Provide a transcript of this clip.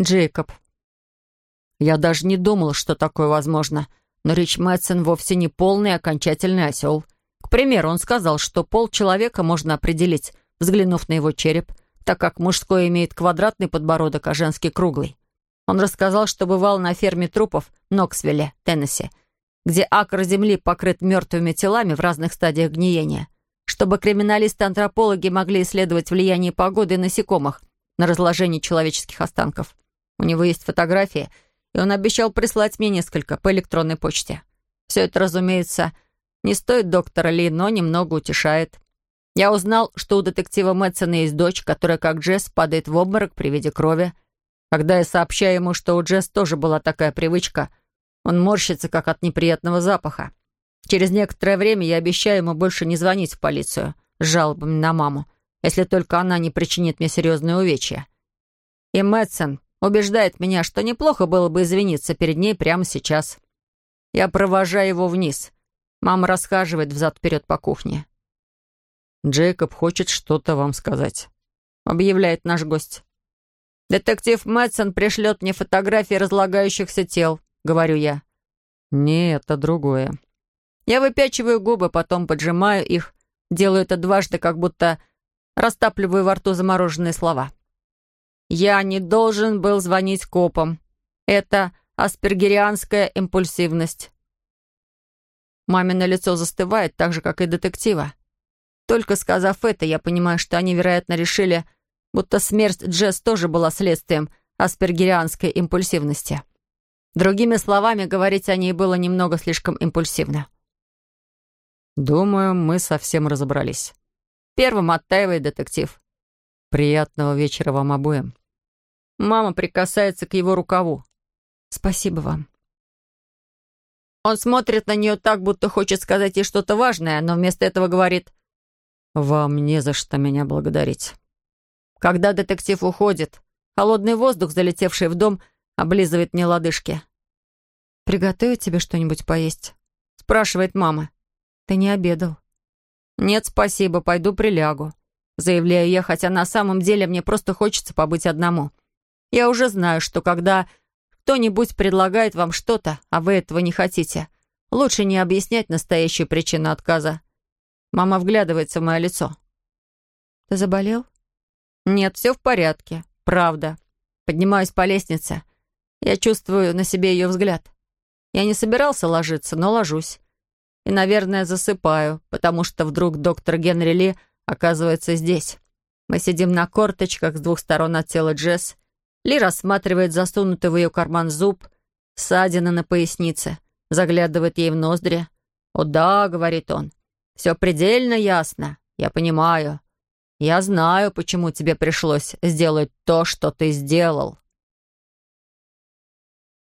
Джейкоб. Я даже не думал, что такое возможно, но Рич Мэтсон вовсе не полный окончательный осел. К примеру, он сказал, что пол человека можно определить, взглянув на его череп, так как мужской имеет квадратный подбородок, а женский — круглый. Он рассказал, что бывал на ферме трупов в Ноксвилле, Теннесси, где акр земли покрыт мертвыми телами в разных стадиях гниения, чтобы криминалисты-антропологи могли исследовать влияние погоды и насекомых на разложение человеческих останков. У него есть фотографии, и он обещал прислать мне несколько по электронной почте. Все это, разумеется, не стоит доктора Ли, но немного утешает. Я узнал, что у детектива Мэтсона есть дочь, которая, как Джесс, падает в обморок при виде крови. Когда я сообщаю ему, что у Джесс тоже была такая привычка, он морщится, как от неприятного запаха. Через некоторое время я обещаю ему больше не звонить в полицию с жалобами на маму, если только она не причинит мне серьезные увечья. И Мэтсон убеждает меня, что неплохо было бы извиниться перед ней прямо сейчас. Я провожаю его вниз. Мама расхаживает взад-вперед по кухне. «Джейкоб хочет что-то вам сказать», — объявляет наш гость. «Детектив Мэтсон пришлет мне фотографии разлагающихся тел», — говорю я. «Не, это другое». Я выпячиваю губы, потом поджимаю их, делаю это дважды, как будто растапливаю во рту замороженные слова. «Я не должен был звонить копам. Это аспергерианская импульсивность». Мамино лицо застывает, так же, как и детектива. Только сказав это, я понимаю, что они, вероятно, решили, будто смерть Джесс тоже была следствием аспергерианской импульсивности. Другими словами, говорить о ней было немного слишком импульсивно. «Думаю, мы совсем разобрались». Первым оттаивает детектив. «Приятного вечера вам обоим». Мама прикасается к его рукаву. «Спасибо вам». Он смотрит на нее так, будто хочет сказать ей что-то важное, но вместо этого говорит «Вам не за что меня благодарить». Когда детектив уходит, холодный воздух, залетевший в дом, облизывает мне лодыжки. «Приготовить тебе что-нибудь поесть?» — спрашивает мама. «Ты не обедал». «Нет, спасибо, пойду прилягу», — заявляю я, хотя на самом деле мне просто хочется побыть одному. Я уже знаю, что когда кто-нибудь предлагает вам что-то, а вы этого не хотите, лучше не объяснять настоящую причину отказа. Мама вглядывается в мое лицо. «Ты заболел?» «Нет, все в порядке. Правда. Поднимаюсь по лестнице. Я чувствую на себе ее взгляд. Я не собирался ложиться, но ложусь. И, наверное, засыпаю, потому что вдруг доктор Генри Ли оказывается здесь. Мы сидим на корточках с двух сторон от тела Джесс. Ли рассматривает засунутый в ее карман зуб, ссадина на пояснице, заглядывает ей в ноздри. «О да», — говорит он, все предельно ясно. Я понимаю. Я знаю, почему тебе пришлось сделать то, что ты сделал.